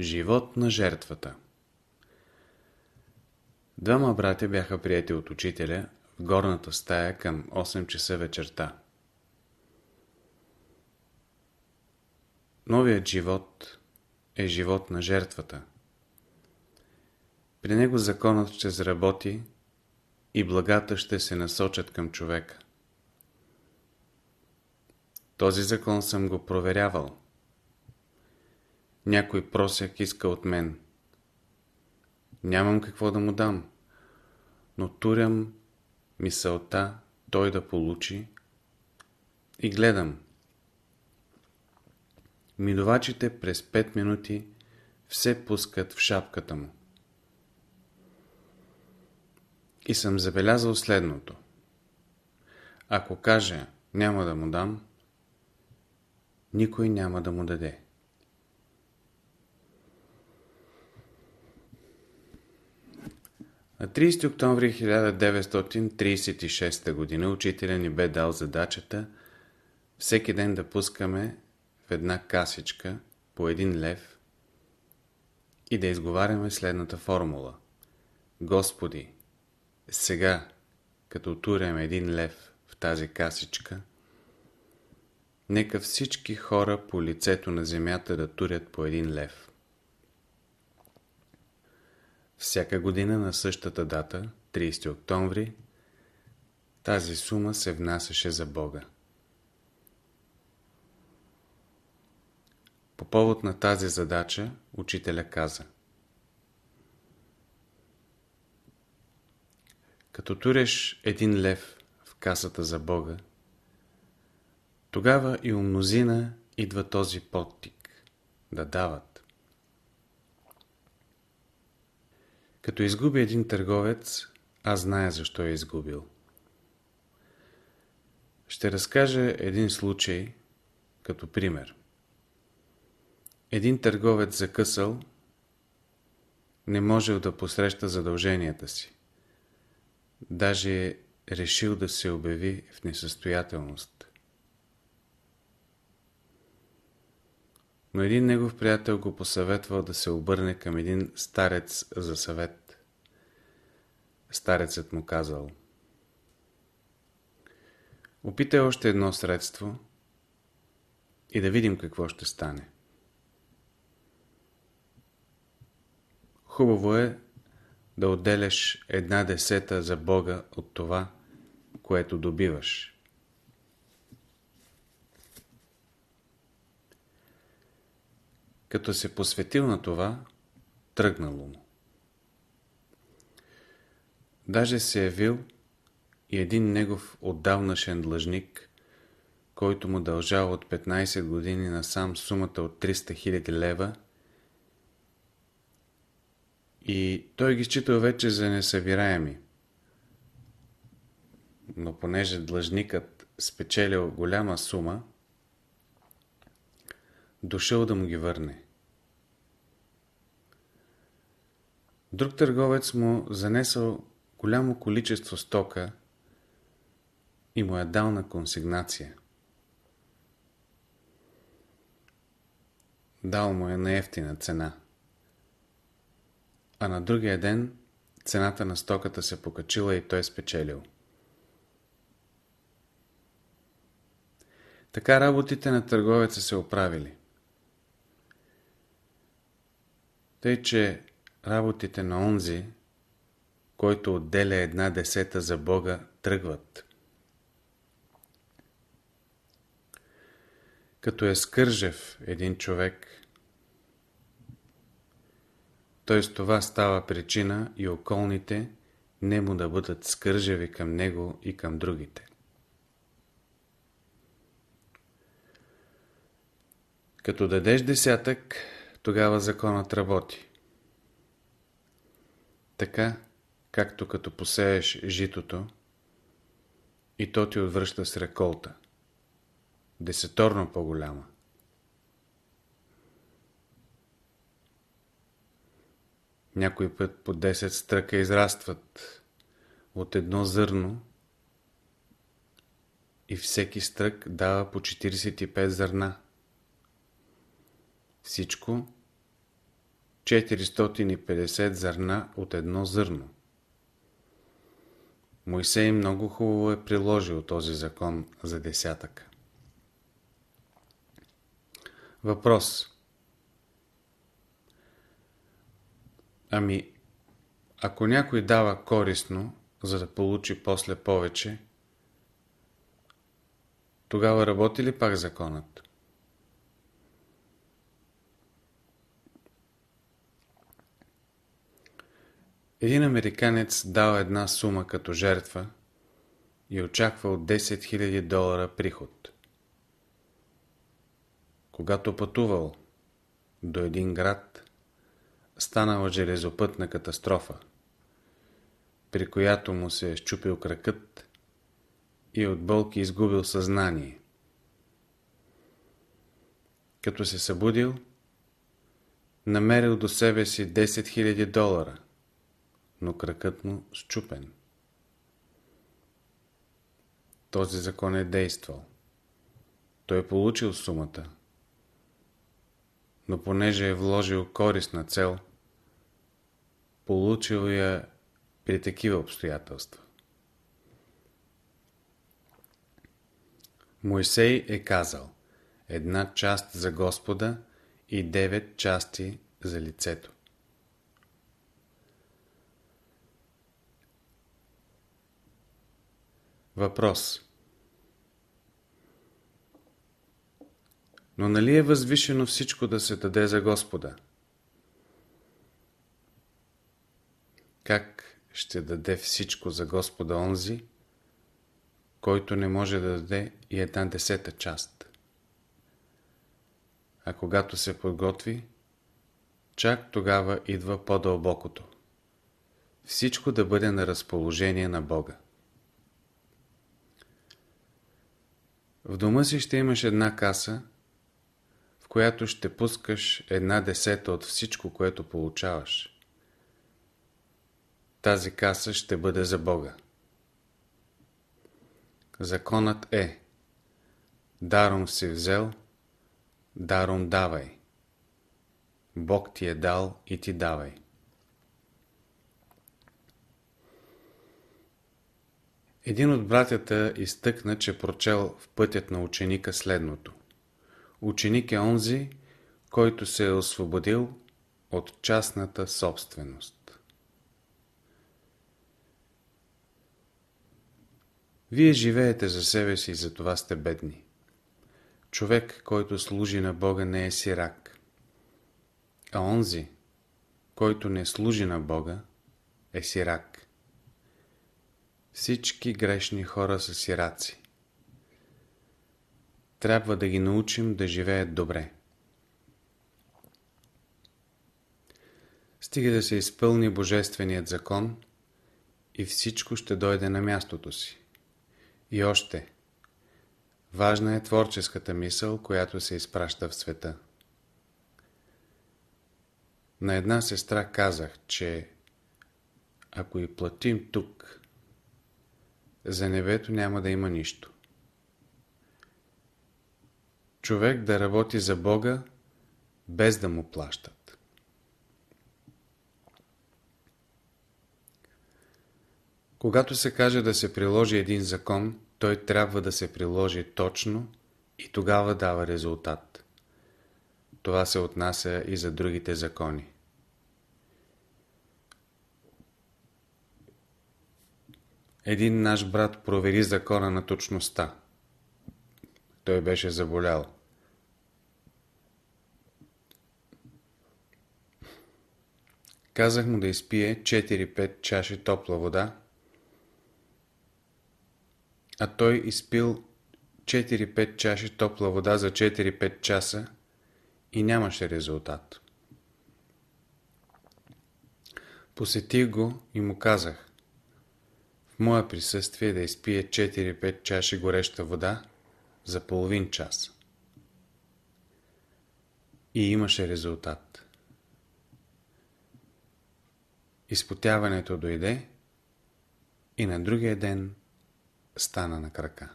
Живот на жертвата Двама братя бяха прияти от учителя в горната стая към 8 часа вечерта. Новият живот е живот на жертвата. При него законът ще заработи и благата ще се насочат към човека. Този закон съм го проверявал. Някой просяк иска от мен. Нямам какво да му дам, но турям мисълта той да получи и гледам. Минувачите през 5 минути все пускат в шапката му. И съм забелязал следното. Ако каже няма да му дам, никой няма да му даде. На 30 октомври 1936 г. учителя ни бе дал задачата всеки ден да пускаме в една касичка по един лев и да изговаряме следната формула. Господи, сега, като турям един лев в тази касичка, нека всички хора по лицето на земята да турят по един лев. Всяка година на същата дата, 30 октомври, тази сума се внасяше за Бога. По повод на тази задача учителя каза Като туреш един лев в касата за Бога, тогава и у мнозина идва този подтик да дават. Като изгуби един търговец, аз зная защо е изгубил. Ще разкажа един случай като пример. Един търговец закъсал не можел да посреща задълженията си. Даже е решил да се обяви в несъстоятелност. Но един негов приятел го посъветвал да се обърне към един старец за съвет. Старецът му казал Опитай още едно средство и да видим какво ще стане. Хубаво е да отделяш една десета за Бога от това, което добиваш. Като се посветил на това, тръгнало му. Даже се е явил и един негов отдавнашен длъжник, който му дължал от 15 години насам сумата от 300 000 лева и той ги считал вече за несъбираеми. Но понеже длъжникът спечелил голяма сума, дошъл да му ги върне. Друг търговец му занесъл голямо количество стока и му е дал на консигнация. Дал му е на ефтина цена а на другия ден цената на стоката се покачила и той е спечелил. Така работите на търговеца се оправили. Тъй, че работите на онзи, който отделя една десета за Бога, тръгват. Като е скържев един човек, т.е. това става причина и околните не му да бъдат скържеви към него и към другите. Като дадеш десятък, тогава законът работи. Така, както като посееш житото, и то ти отвръща с реколта. Десеторно по-голяма. Някой път по 10 стръка израстват от едно зърно и всеки стрък дава по 45 зърна. Всичко 450 зърна от едно зърно. Моисей много хубаво е приложил този закон за десятъка. Въпрос Ами, ако някой дава корисно, за да получи после повече, тогава работи ли пак законът? Един американец дал една сума като жертва и очаквал 10 000 долара приход. Когато пътувал до един град, станала железопътна катастрофа, при която му се е щупил кракът и от болки изгубил съзнание. Като се събудил, намерил до себе си 10 000 долара, но кракът му щупен. Този закон е действал. Той е получил сумата, но понеже е вложил корисна цел, получил я при такива обстоятелства. Моисей е казал една част за Господа и девет части за лицето. Въпрос Но нали е възвишено всичко да се даде за Господа? Как ще даде всичко за Господа онзи, който не може да даде и една десета част? А когато се подготви, чак тогава идва по-дълбокото. Всичко да бъде на разположение на Бога. В дома си ще имаш една каса, в която ще пускаш една десета от всичко, което получаваш. Тази каса ще бъде за Бога. Законът е Даром си взел, даром давай. Бог ти е дал и ти давай. Един от братята изтъкна, че прочел в пътят на ученика следното. Ученик е онзи, който се е освободил от частната собственост. Вие живеете за себе си и за това сте бедни. Човек, който служи на Бога, не е сирак. А онзи, който не служи на Бога, е сирак. Всички грешни хора са сираци. Трябва да ги научим да живеят добре. Стига да се изпълни Божественият закон и всичко ще дойде на мястото си. И още. Важна е творческата мисъл, която се изпраща в света. На една сестра казах, че ако и платим тук за небето няма да има нищо. Човек да работи за Бога, без да му плащат. Когато се каже да се приложи един закон, той трябва да се приложи точно и тогава дава резултат. Това се отнася и за другите закони. Един наш брат провери закона на точността. Той беше заболял. Казах му да изпие 4-5 чаши топла вода, а той изпил 4-5 чаши топла вода за 4-5 часа и нямаше резултат. Посетих го и му казах в мое присъствие да изпие 4-5 чаши гореща вода за половин час. И имаше резултат. Изпотяването дойде и на другия ден стана на крака.